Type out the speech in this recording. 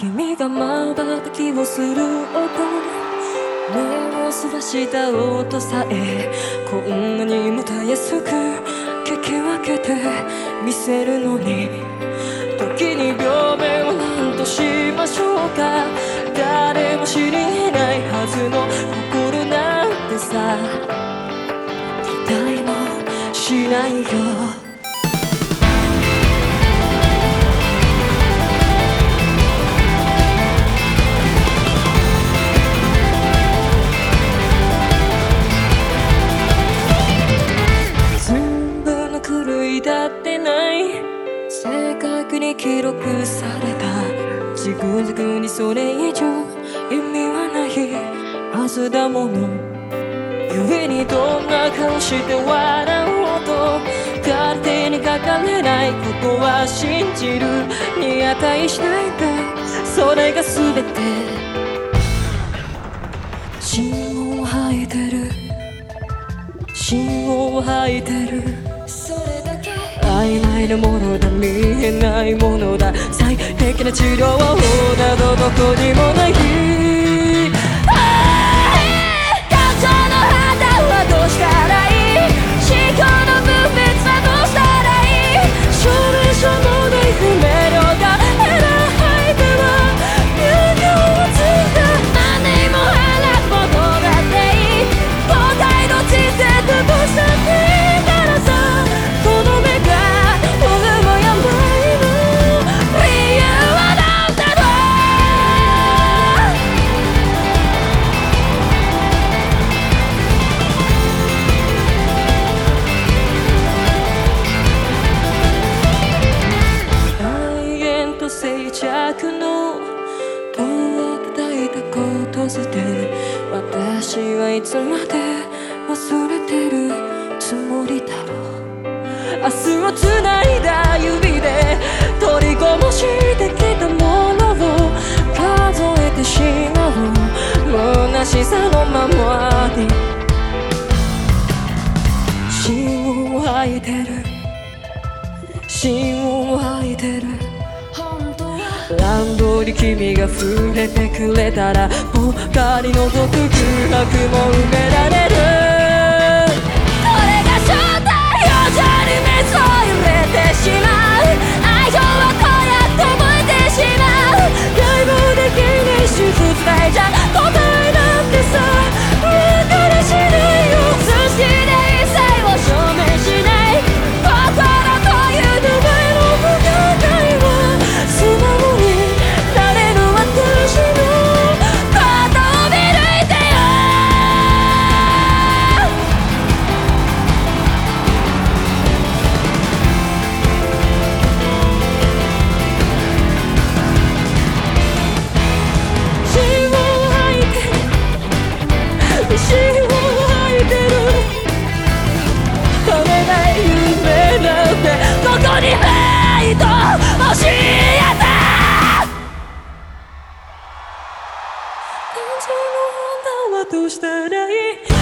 君がまばたきをする音目をすらした音さえこんなにもたやすく聞き分けて見せるのに。時に病名を何としましょうか。誰も知りないはずの心なんてさ。期待もしないよ。されたジグザグにそれ以上意味はないはずだもの。故にどんな顔して笑おうと勝手に書かれないことは信じる。に値しないんだそれが全て芯を吐いてる。芯を吐いてる。曖昧なものだ。見えないものだ。最適な治療法などどこにもない。こと捨て私はいつまで忘れてるつもりだ。ろう明日をつないだ指で取りこぼしてきたものを数えてしまう虚しさのままに。芯を吐いてる。芯を吐いてる。ランドに君が触れてくれたら他に覗く空白も埋められる。感情の判断はどうしたらいい？